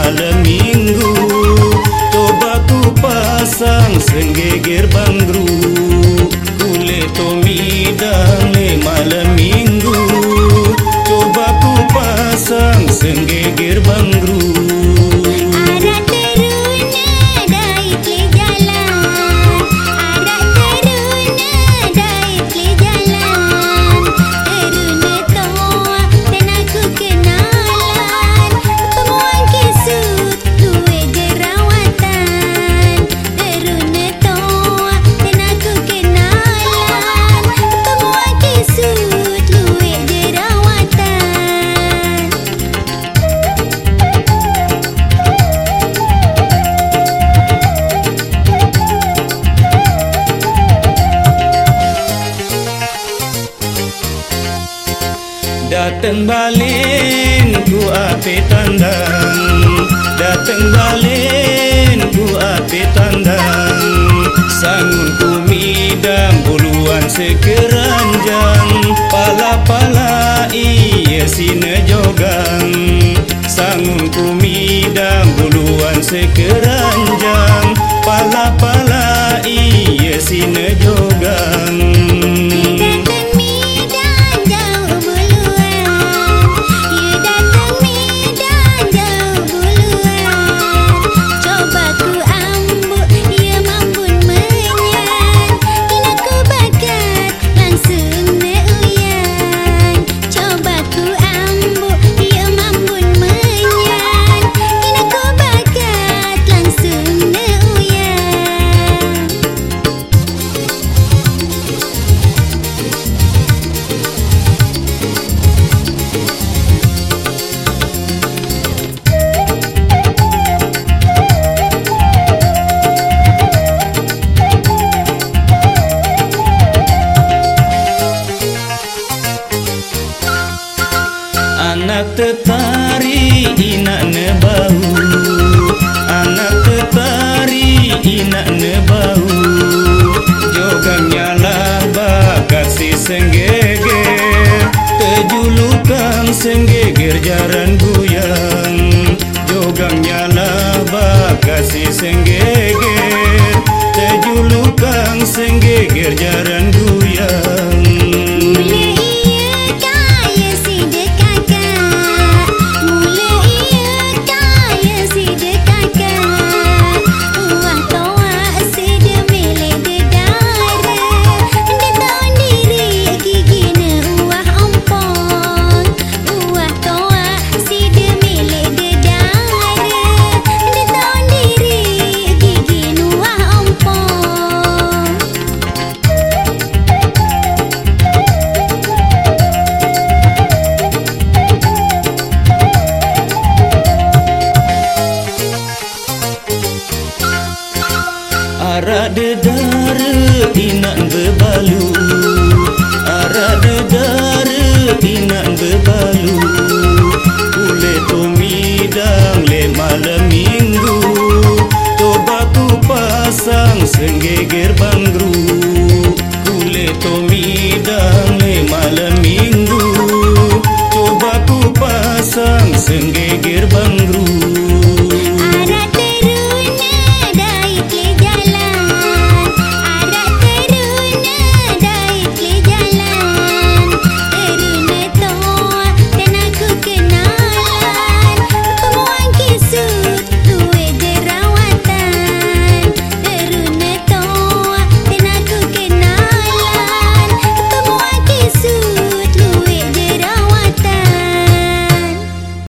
malam minggu. Coba ku pasang senggeger bangru kule tomi dan Datang balin ku api tandang. Datang balin ku api tandang. Sangun ku midam buluan sekeranjang. Pala-pala iya sine jogang. Sangun ku midam buluan sekeranjang. Pala-pala iya sine jogang. tetari inak nebau Anak tetari inak nebau Jogangnya lah nyalah bakasi senggeger. Tejulukan senggeger jaran guyang. Jogang nyalah bakasi senggeger. Arak dedara inak bebalu Arak dedara inak bebalu Kulit tumidang le malam minggu. Toba ku pasang sengge gerbangru Kulit tumidang le malam minggu. Toba ku pasang senggeger bangru.